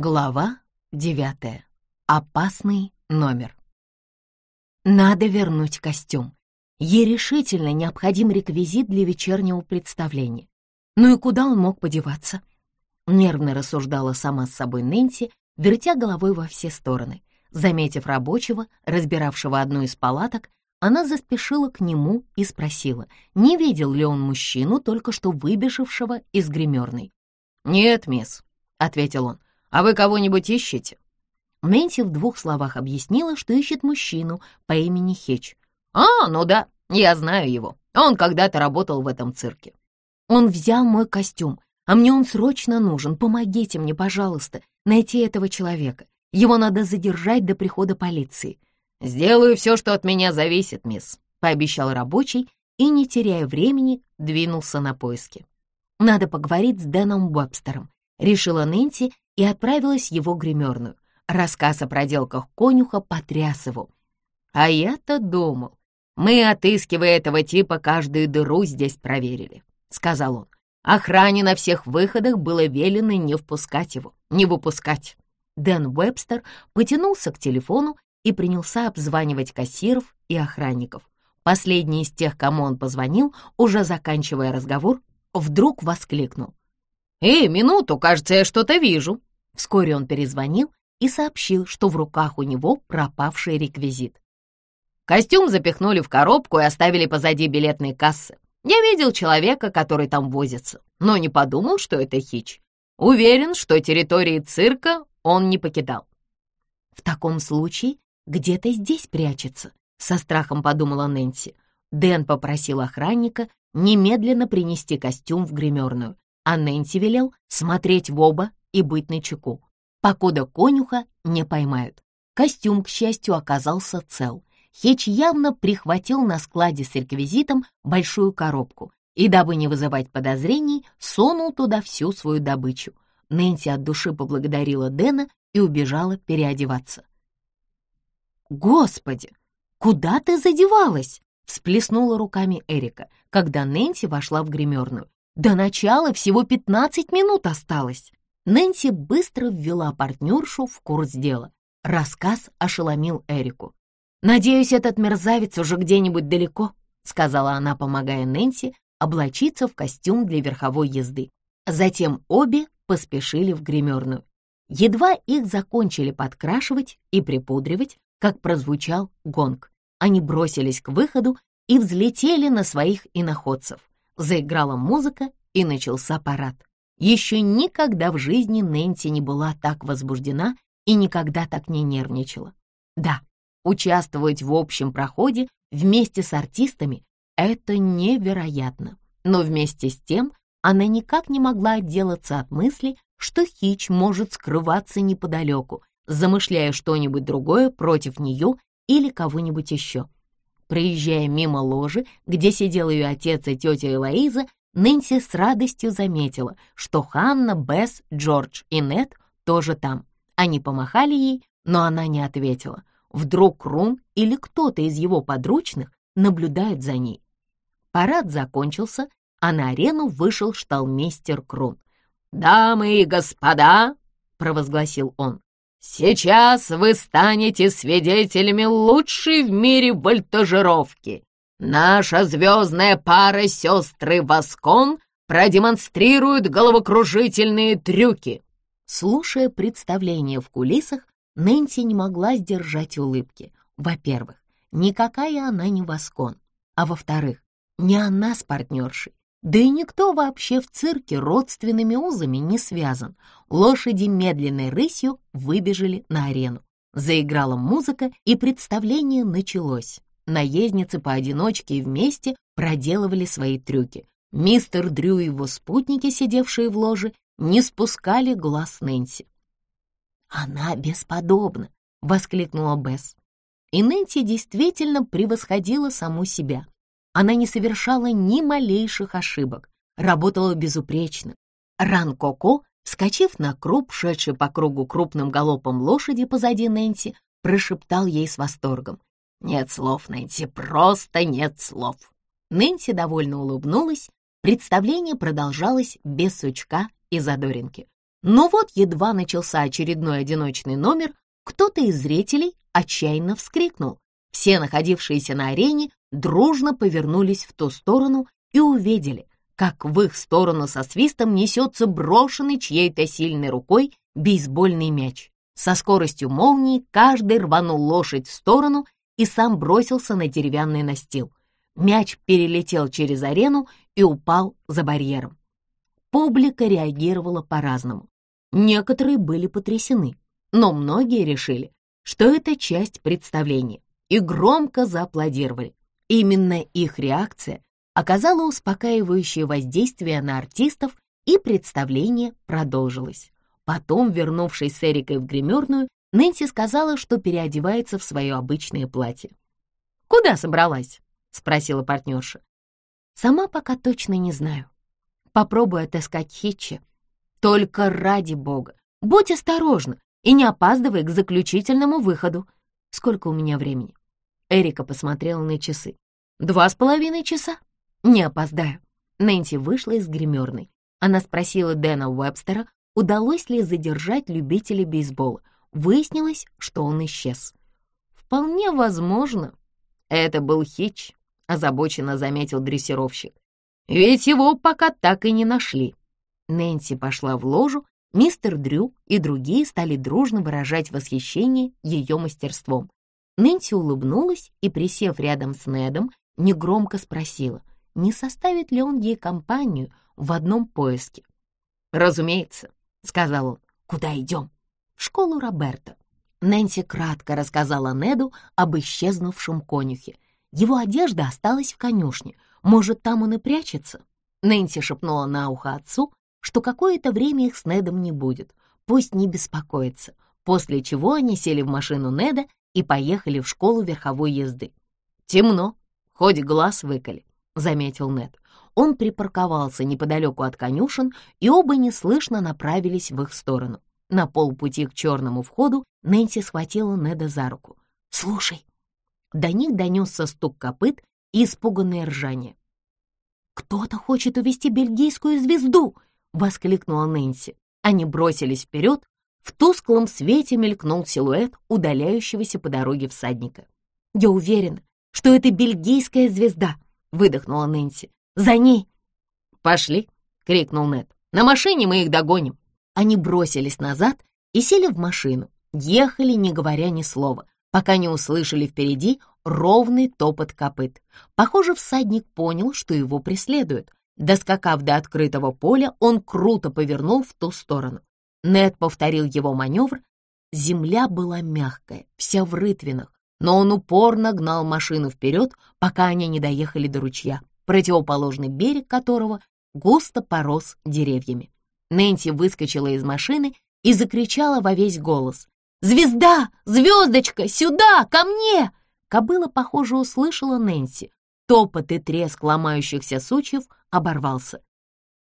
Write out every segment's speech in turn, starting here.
Глава девятая. Опасный номер. Надо вернуть костюм. Ей решительно необходим реквизит для вечернего представления. Ну и куда он мог подеваться? Нервно рассуждала сама с собой Нэнси, вертя головой во все стороны. Заметив рабочего, разбиравшего одну из палаток, она заспешила к нему и спросила, не видел ли он мужчину, только что выбежавшего из гримерной. «Нет, мисс», — ответил он, — «а вы кого-нибудь ищете?» Нэнси в двух словах объяснила, что ищет мужчину по имени Хетч. «А, ну да, я знаю его. Он когда-то работал в этом цирке». «Он взял мой костюм, а мне он срочно нужен. Помогите мне, пожалуйста, найти этого человека. Его надо задержать до прихода полиции». «Сделаю все, что от меня зависит, мисс», — пообещал рабочий и, не теряя времени, двинулся на поиски. «Надо поговорить с Дэном Уэбстером», — решила Нэнси и отправилась в его гримерную. Рассказ о проделках конюха потряс его. «А я-то думал, мы, отыскивая этого типа, каждую дыру здесь проверили», — сказал он. Охране на всех выходах было велено не впускать его, не выпускать. Дэн Вебстер потянулся к телефону и принялся обзванивать кассиров и охранников. Последний из тех, кому он позвонил, уже заканчивая разговор, вдруг воскликнул. «Эй, минуту, кажется, я что-то вижу». Вскоре он перезвонил и сообщил, что в руках у него пропавший реквизит. Костюм запихнули в коробку и оставили позади билетной кассы. Я видел человека, который там возится, но не подумал, что это Хич. Уверен, что территории цирка он не покидал. В таком случае где-то здесь прячется, со страхом подумала Нэнси. Дэн попросил охранника немедленно принести костюм в гримерную, а Нэнси велел смотреть в оба и быть начеку покуда конюха не поймают. Костюм, к счастью, оказался цел. Хеч явно прихватил на складе с реквизитом большую коробку и, дабы не вызывать подозрений, сунул туда всю свою добычу. Нэнси от души поблагодарила Дэна и убежала переодеваться. «Господи, куда ты задевалась?» — всплеснула руками Эрика, когда Нэнси вошла в гримерную. «До начала всего пятнадцать минут осталось». Нэнси быстро ввела партнершу в курс дела. Рассказ ошеломил Эрику. «Надеюсь, этот мерзавец уже где-нибудь далеко», сказала она, помогая Нэнси облачиться в костюм для верховой езды. Затем обе поспешили в гримерную. Едва их закончили подкрашивать и припудривать, как прозвучал гонг. Они бросились к выходу и взлетели на своих иноходцев. Заиграла музыка, и начался парад. Еще никогда в жизни Нэнси не была так возбуждена и никогда так не нервничала. Да, участвовать в общем проходе вместе с артистами — это невероятно. Но вместе с тем она никак не могла отделаться от мысли, что Хич может скрываться неподалеку, замышляя что-нибудь другое против нее или кого-нибудь еще. Проезжая мимо ложи, где сидел ее отец и тетя Элоиза, Нэнси с радостью заметила, что Ханна, Бесс, Джордж и Нед тоже там. Они помахали ей, но она не ответила. Вдруг Рун или кто-то из его подручных наблюдает за ней. Парад закончился, а на арену вышел шталмейстер Крун. «Дамы и господа!» — провозгласил он. «Сейчас вы станете свидетелями лучшей в мире вольтажировки. Наша звездная пара сестры Васкон продемонстрирует головокружительные трюки. Слушая представление в кулисах, Нэнси не могла сдержать улыбки. Во-первых, никакая она не Васкон, а во-вторых, не она с партнершей. Да и никто вообще в цирке родственными узами не связан. Лошади медленной рысью выбежали на арену. Заиграла музыка, и представление началось. Наездницы поодиночке и вместе проделывали свои трюки. Мистер Дрю и его спутники, сидевшие в ложе, не спускали глаз Нэнси. «Она бесподобна!» — воскликнула Бесс. И Нэнси действительно превосходила саму себя. Она не совершала ни малейших ошибок, работала безупречно. Ран Коко, вскочив на круп, шедший по кругу крупным галопом лошади позади Нэнси, прошептал ей с восторгом. Нет слов, Нэнси, просто нет слов. Нэнси довольно улыбнулась. Представление продолжалось без сучка и задоринки. Но вот едва начался очередной одиночный номер, кто-то из зрителей отчаянно вскрикнул. Все находившиеся на арене дружно повернулись в ту сторону и увидели, как в их сторону со свистом несется брошенный чьей-то сильной рукой бейсбольный мяч. Со скоростью молнии каждый рванул лошадь в сторону и сам бросился на деревянный настил. Мяч перелетел через арену и упал за барьером. Публика реагировала по-разному. Некоторые были потрясены, но многие решили, что это часть представления, и громко зааплодировали. Именно их реакция оказала успокаивающее воздействие на артистов, и представление продолжилось. Потом, вернувшись с Эрикой в гримерную, Нэнси сказала, что переодевается в свое обычное платье. «Куда собралась?» — спросила партнерша. «Сама пока точно не знаю. Попробую отыскать Хитча. Только ради бога, будь осторожна и не опаздывай к заключительному выходу. Сколько у меня времени?» Эрика посмотрела на часы. «Два с половиной часа. «Не опоздаю». Нэнси вышла из гримерной. Она спросила Дэна Уэбстера, удалось ли задержать любителей бейсбола. Выяснилось, что он исчез. «Вполне возможно. Это был Хич», — озабоченно заметил дрессировщик. «Ведь его пока так и не нашли». Нэнси пошла в ложу, мистер Дрю и другие стали дружно выражать восхищение ее мастерством. Нэнси улыбнулась и, присев рядом с Недом, негромко спросила — не составит ли он ей компанию в одном поиске. «Разумеется», — сказал он. «Куда идем?» «В школу Роберта». Нэнси кратко рассказала Неду об исчезнувшем конюхе. Его одежда осталась в конюшне. Может, там он и прячется? Нэнси шепнула на ухо отцу, что какое-то время их с Недом не будет. Пусть не беспокоится. После чего они сели в машину Неда и поехали в школу верховой езды. Темно, хоть глаз выколи заметил Нед. Он припарковался неподалеку от конюшен, и оба неслышно направились в их сторону. На полпути к черному входу Нэнси схватила Неда за руку. «Слушай!» До них донесся стук копыт и испуганное ржание. «Кто-то хочет увести бельгийскую звезду!» — воскликнула Нэнси. Они бросились вперед. В тусклом свете мелькнул силуэт удаляющегося по дороге всадника. «Я уверена, что это бельгийская звезда!» — выдохнула Нэнси. «За ней!» «Пошли!» — крикнул Нед. «На машине мы их догоним!» Они бросились назад и сели в машину. Ехали, не говоря ни слова, пока не услышали впереди ровный топот копыт. Похоже, всадник понял, что его преследуют. Доскакав до открытого поля, он круто повернул в ту сторону. Нед повторил его маневр. Земля была мягкая, вся в рытвинах, но он упорно гнал машину вперед, пока они не доехали до ручья, противоположный берег которого густо порос деревьями. Нэнси выскочила из машины и закричала во весь голос. «Звезда! Звездочка! Сюда! Ко мне!» Кобыла, похоже, услышала Нэнси. Топот и треск ломающихся сучьев оборвался.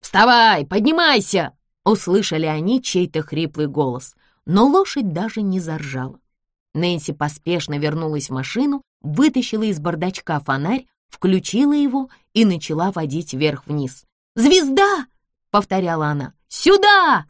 «Вставай! Поднимайся!» Услышали они чей-то хриплый голос, но лошадь даже не заржала. Нэнси поспешно вернулась в машину, вытащила из бардачка фонарь, включила его и начала водить вверх-вниз. «Звезда!» — повторяла она. «Сюда!»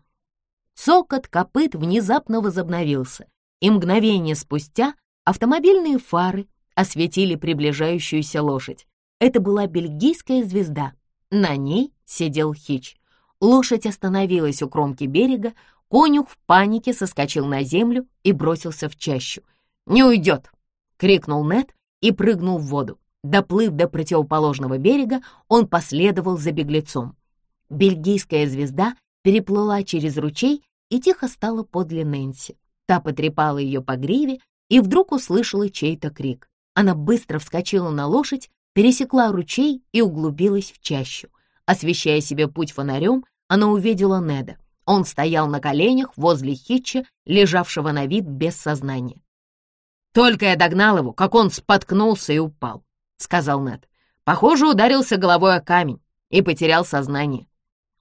Цокот копыт внезапно возобновился, и мгновение спустя автомобильные фары осветили приближающуюся лошадь. Это была бельгийская звезда. На ней сидел Хич. Лошадь остановилась у кромки берега, Конюх в панике соскочил на землю и бросился в чащу. «Не уйдет!» — крикнул Нед и прыгнул в воду. Доплыв до противоположного берега, он последовал за беглецом. Бельгийская звезда переплыла через ручей и тихо стала подле Нэнси. Та потрепала ее по гриве и вдруг услышала чей-то крик. Она быстро вскочила на лошадь, пересекла ручей и углубилась в чащу. Освещая себе путь фонарем, она увидела Неда. Он стоял на коленях возле Хитча, лежавшего на вид без сознания. «Только я догнал его, как он споткнулся и упал», — сказал Нед. «Похоже, ударился головой о камень и потерял сознание».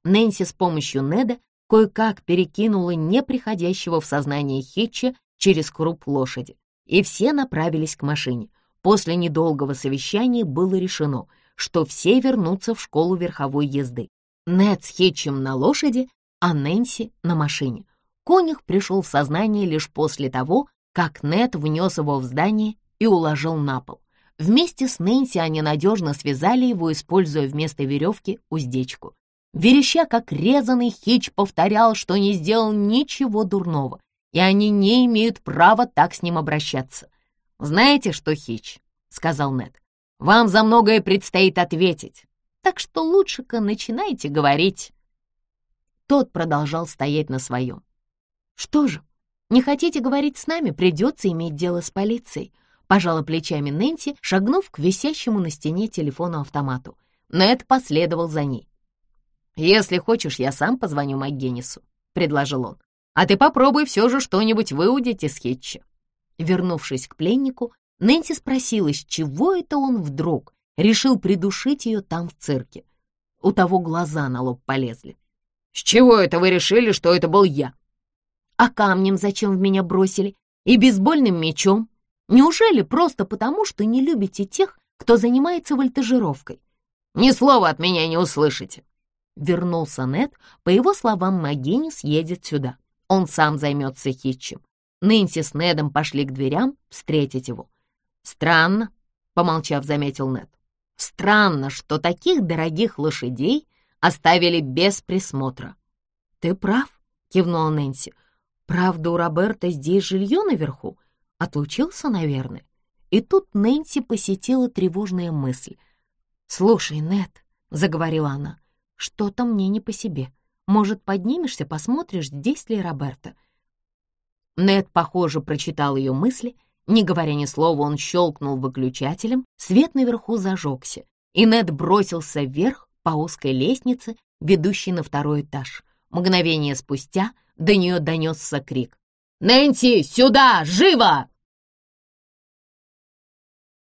Нэнси с помощью Неда кое-как перекинула неприходящего в сознание Хитча через круп лошади, и все направились к машине. После недолгого совещания было решено, что все вернутся в школу верховой езды. Нед с Хитчем на лошади а Нэнси на машине. Конюх пришел в сознание лишь после того, как Нед внес его в здание и уложил на пол. Вместе с Нэнси они надежно связали его, используя вместо веревки уздечку. Вереща, как резанный, Хич повторял, что не сделал ничего дурного, и они не имеют права так с ним обращаться. «Знаете что, Хич?» — сказал Нед. «Вам за многое предстоит ответить, так что лучше-ка начинайте говорить». Тот продолжал стоять на своем. «Что же, не хотите говорить с нами, придется иметь дело с полицией», пожала плечами Нэнси, шагнув к висящему на стене телефону-автомату. Нед последовал за ней. «Если хочешь, я сам позвоню МакГеннису», — предложил он. «А ты попробуй все же что-нибудь выудить из Хитча». Вернувшись к пленнику, Нэнси спросила, с чего это он вдруг решил придушить ее там в цирке. У того глаза на лоб полезли. «С чего это вы решили, что это был я?» «А камнем зачем в меня бросили? И бейсбольным мечом? Неужели просто потому, что не любите тех, кто занимается вольтажировкой?» «Ни слова от меня не услышите!» Вернулся Нед. По его словам, Магинис едет сюда. Он сам займется Хитчем. Нэнси с Недом пошли к дверям встретить его. «Странно», — помолчав, заметил Нед. «Странно, что таких дорогих лошадей оставили без присмотра». «Ты прав», — кивнула Нэнси. «Правда, у Роберта здесь жилье наверху? Отлучился, наверное». И тут Нэнси посетила тревожная мысль. «Слушай, Нед», — заговорила она, — что-то мне не по себе. Может, поднимешься, посмотришь, здесь ли Роберта?» Нед, похоже, прочитал ее мысли. Не говоря ни слова, он щелкнул выключателем, свет наверху зажегся, и Нед бросился вверх по узкой лестнице, ведущей на второй этаж. Мгновение спустя до нее донесся крик. «Нэнси, сюда! Живо!»